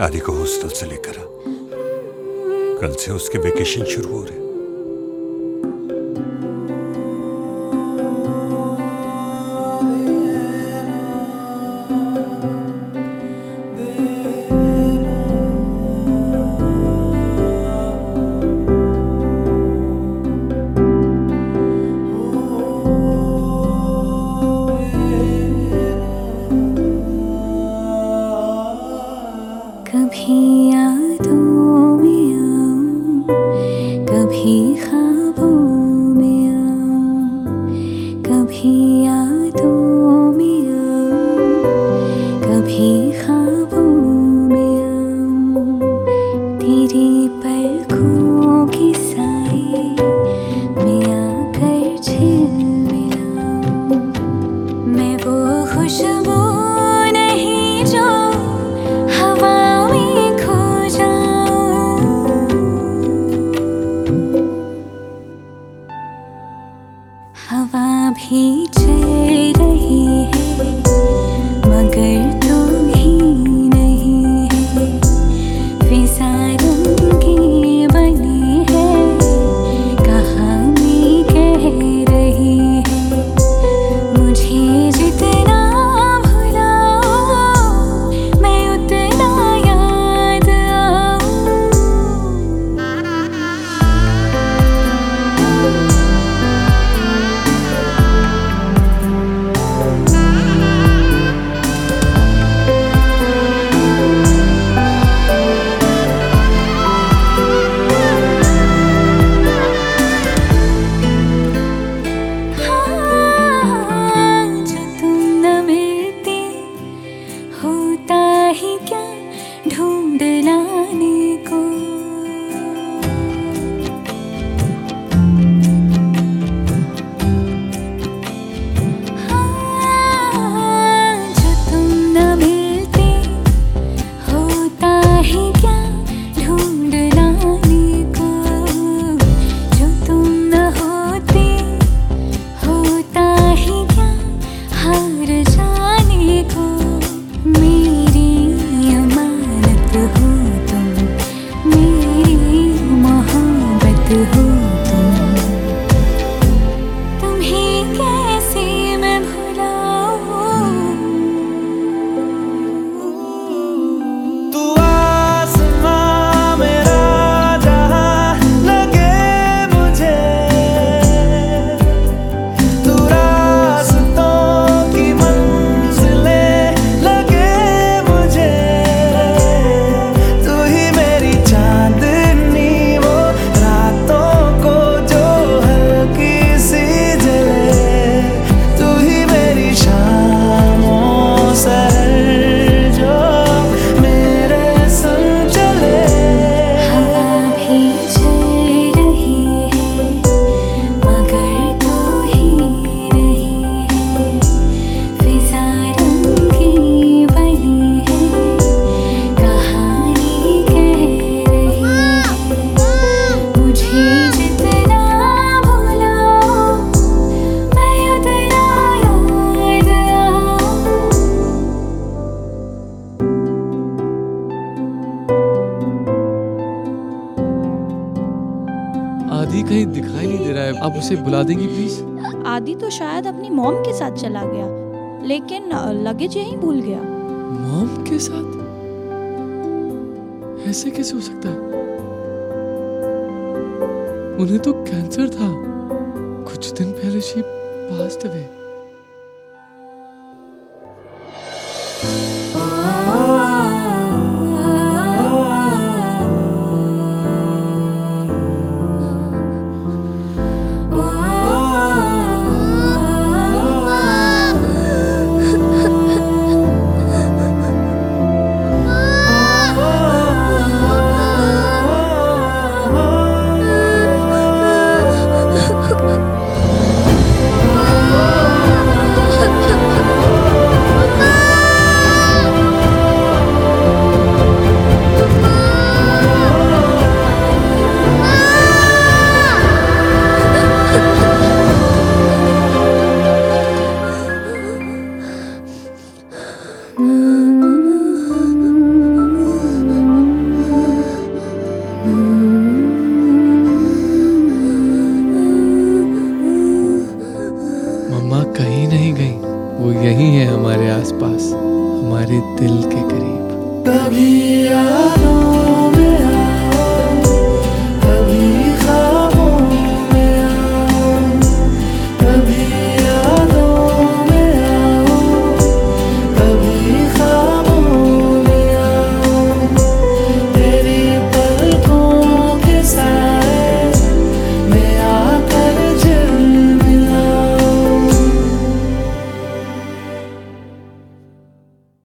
आदि को हॉस्टल से लेकर। आ कल से उसके वेकेशन शुरू हो रहे 遗憾 चल रही है। आदि कहीं दिखाई नहीं दे रहा है। आप उसे बुला देंगी प्लीज़ आदि तो शायद अपनी मॉम के साथ चला गया लेकिन लगेज यही भूल गया। मॉम के साथ? ऐसे कैसे हो सकता है? उन्हें तो कैंसर था। कुछ दिन पहले शी पास्ट अवे मम्मा कहीं नहीं गई। वो यही है हमारे आसपास, हमारे दिल के करीब। कभी यारों